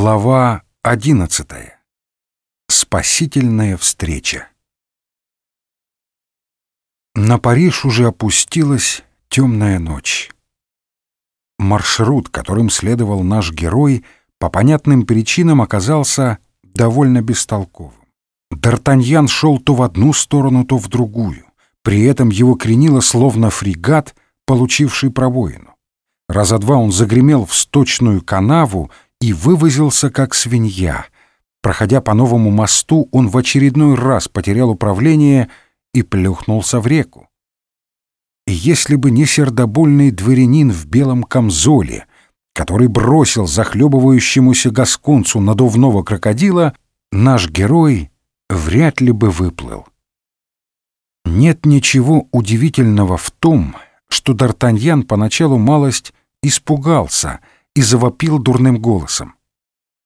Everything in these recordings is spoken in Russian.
Глава одиннадцатая. Спасительная встреча. На Париж уже опустилась темная ночь. Маршрут, которым следовал наш герой, по понятным причинам оказался довольно бестолковым. Д'Артаньян шел то в одну сторону, то в другую. При этом его кренило словно фрегат, получивший пробоину. Раза два он загремел в сточную канаву и вывозился как свинья. Проходя по новому мосту, он в очередной раз потерял управление и плюхнулся в реку. И если бы не сердобольный дворянин в белом камзоле, который бросил захлебывающемуся гасконцу надувного крокодила, наш герой вряд ли бы выплыл. Нет ничего удивительного в том, что Д'Артаньян поначалу малость испугался — и завопил дурным голосом.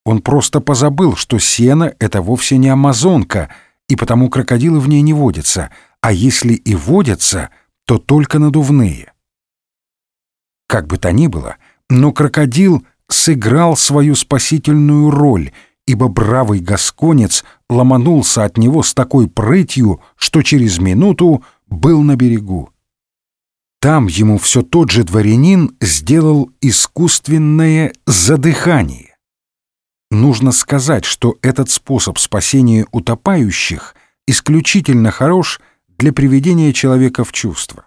Он просто позабыл, что сено — это вовсе не амазонка, и потому крокодилы в ней не водятся, а если и водятся, то только надувные. Как бы то ни было, но крокодил сыграл свою спасительную роль, ибо бравый гасконец ломанулся от него с такой прытью, что через минуту был на берегу. Там ему все тот же дворянин сделал искусственное задыхание. Нужно сказать, что этот способ спасения утопающих исключительно хорош для приведения человека в чувство.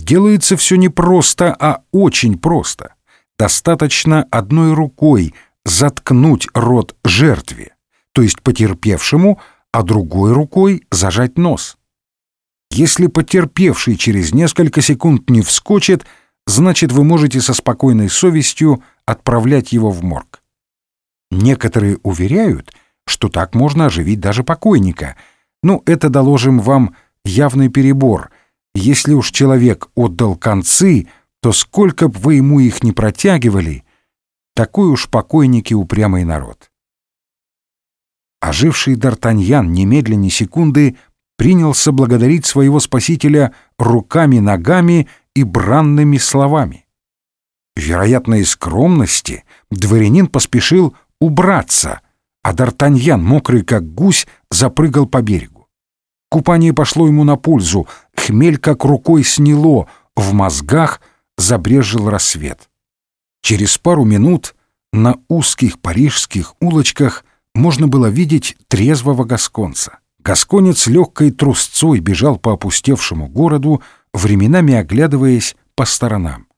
Делается все не просто, а очень просто. Достаточно одной рукой заткнуть рот жертве, то есть потерпевшему, а другой рукой зажать нос. Если потерпевший через несколько секунд не вскочит, значит, вы можете со спокойной совестью отправлять его в морг. Некоторые уверяют, что так можно оживить даже покойника. Ну, это, доложим вам, явный перебор. Если уж человек отдал концы, то сколько б вы ему их не протягивали, такой уж покойники упрямый народ. Оживший Д'Артаньян немедленно секунды принялся благодарить своего спасителя руками, ногами и бранными словами. Вероятно, из скромности дворянин поспешил убраться, а Д'Артаньян, мокрый как гусь, запрыгал по берегу. Купание пошло ему на пользу, хмель как рукой сняло, в мозгах забрежил рассвет. Через пару минут на узких парижских улочках можно было видеть трезвого гасконца. Гасконец легкой трусцой бежал по опустевшему городу, временами оглядываясь по сторонам.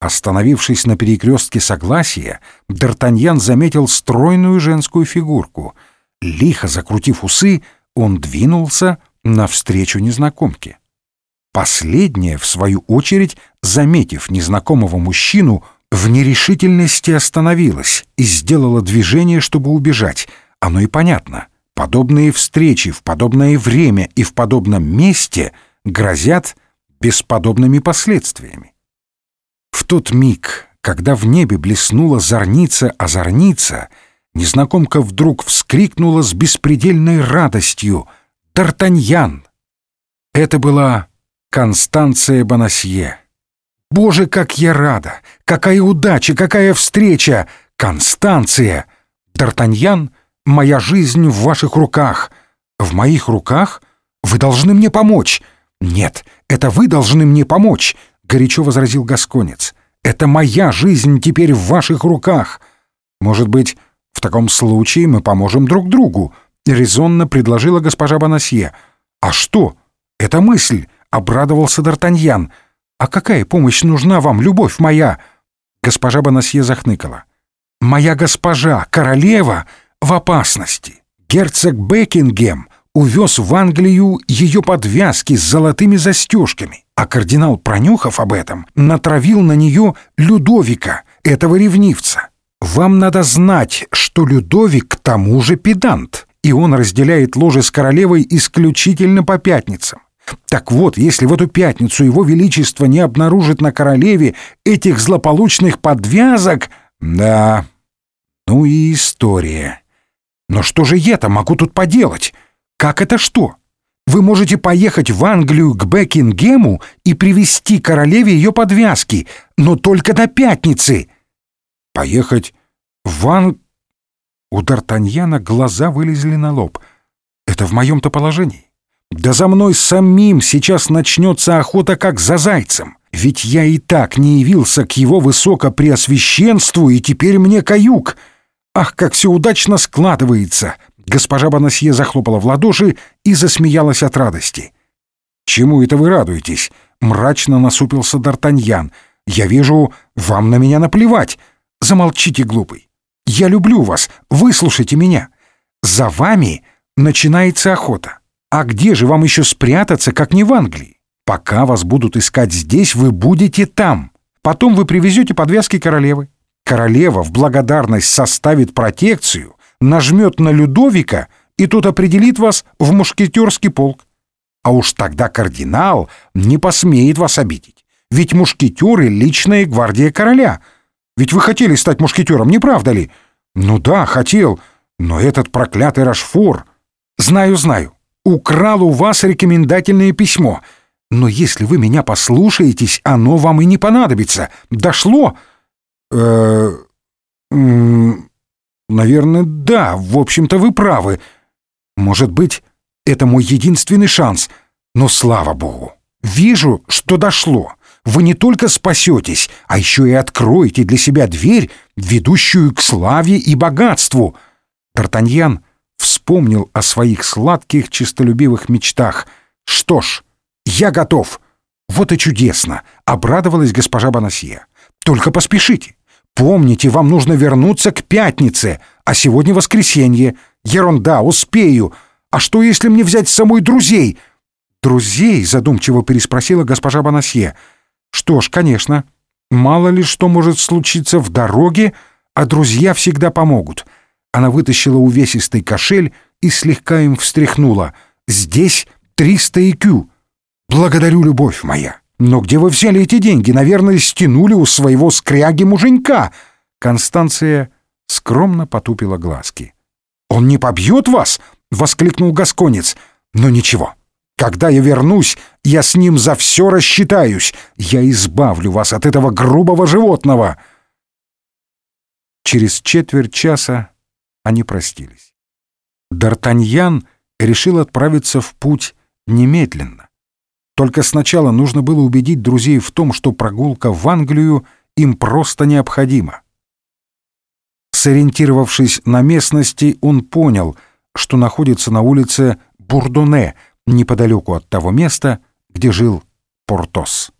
Остановившись на перекрестке Согласия, Д'Артаньян заметил стройную женскую фигурку. Лихо закрутив усы, он двинулся навстречу незнакомке. Последняя, в свою очередь, заметив незнакомого мужчину, в нерешительности остановилась и сделала движение, чтобы убежать. Оно и понятно. Подобные встречи в подобное время и в подобном месте грозят бесподобными последствиями. В тот миг, когда в небе блеснула зорница-озорница, незнакомка вдруг вскрикнула с беспредельной радостью «Д'Артаньян!». Это была Констанция Бонасье. «Боже, как я рада! Какая удача! Какая встреча! Констанция!» Д'Артаньян — Моя жизнь в ваших руках. В моих руках? Вы должны мне помочь. Нет, это вы должны мне помочь, горячо возразил гасконец. Это моя жизнь теперь в ваших руках. Может быть, в таком случае мы поможем друг другу, резонно предложила госпожа Бонасье. А что? Это мысль, обрадовался Д'Артаньян. А какая помощь нужна вам, любовь моя? Госпожа Бонасье захныкала. Моя госпожа, королева, в опасности. Герцог Бекингем увез в Англию ее подвязки с золотыми застежками, а кардинал, пронюхав об этом, натравил на нее Людовика, этого ревнивца. Вам надо знать, что Людовик к тому же педант, и он разделяет ложе с королевой исключительно по пятницам. Так вот, если в эту пятницу его величество не обнаружит на королеве этих злополучных подвязок... Да, ну и история. Но что же я-то могу тут поделать? Как это что? Вы можете поехать в Англию к Бекингему и привести королеве ее подвязки, но только до пятницы. Поехать Ван... У Д'Артаньяна глаза вылезли на лоб. Это в моем-то положении. Да за мной самим сейчас начнется охота, как за зайцем. Ведь я и так не явился к его высокопреосвященству, и теперь мне каюк. Ах, как все удачно складывается! Госпожа Бонасье захлопала в ладоши и засмеялась от радости. «Чему это вы радуетесь?» — мрачно насупился Д'Артаньян. «Я вижу, вам на меня наплевать. Замолчите, глупый. Я люблю вас, выслушайте меня. За вами начинается охота. А где же вам еще спрятаться, как не в Англии? Пока вас будут искать здесь, вы будете там. Потом вы привезете подвязки королевы. Королева в благодарность составит протекцию, нажмет на Людовика, и тот определит вас в мушкетерский полк. А уж тогда кардинал не посмеет вас обидеть. Ведь мушкетеры — личная гвардия короля. Ведь вы хотели стать мушкетером, не правда ли? Ну да, хотел. Но этот проклятый Рашфор... Знаю, знаю. Украл у вас рекомендательное письмо. Но если вы меня послушаетесь, оно вам и не понадобится. Дошло? Э, наверное, да. В общем-то, вы правы. Может быть, это мой единственный шанс. Но слава богу, вижу, что дошло. Вы не только спасетесь, а еще и откроете для себя дверь, ведущую к славе и богатству. Д'Артаньян вспомнил о своих сладких, честолюбивых мечтах. Что ж, я готов. Вот и чудесно, обрадовалась госпожа Бонасье. Только поспешите. Помните, вам нужно вернуться к пятнице, а сегодня воскресенье. Ерунда, успею. А что, если мне взять с собой друзей? Друзей, задумчиво переспросила госпожа Бонасье. Что ж, конечно. Мало ли что может случиться в дороге, а друзья всегда помогут. Она вытащила увесистый кошель и слегка им встряхнула. «Здесь триста икю. Благодарю, любовь моя. Но где вы взяли эти деньги? Наверное, стянули у своего скряги-муженька». Констанция скромно потупила глазки. «Он не побьет вас?» — воскликнул Гасконец. «Но ничего. Когда я вернусь, я с ним за все рассчитаюсь. Я избавлю вас от этого грубого животного». Через четверть часа они простились. Д'Артаньян решил отправиться в путь немедленно. Только сначала нужно было убедить друзей в том, что прогулка в Англию им просто необходима. Сориентировавшись на местности, он понял, что находится на улице Бурдоне, неподалеку от того места, где жил Портос.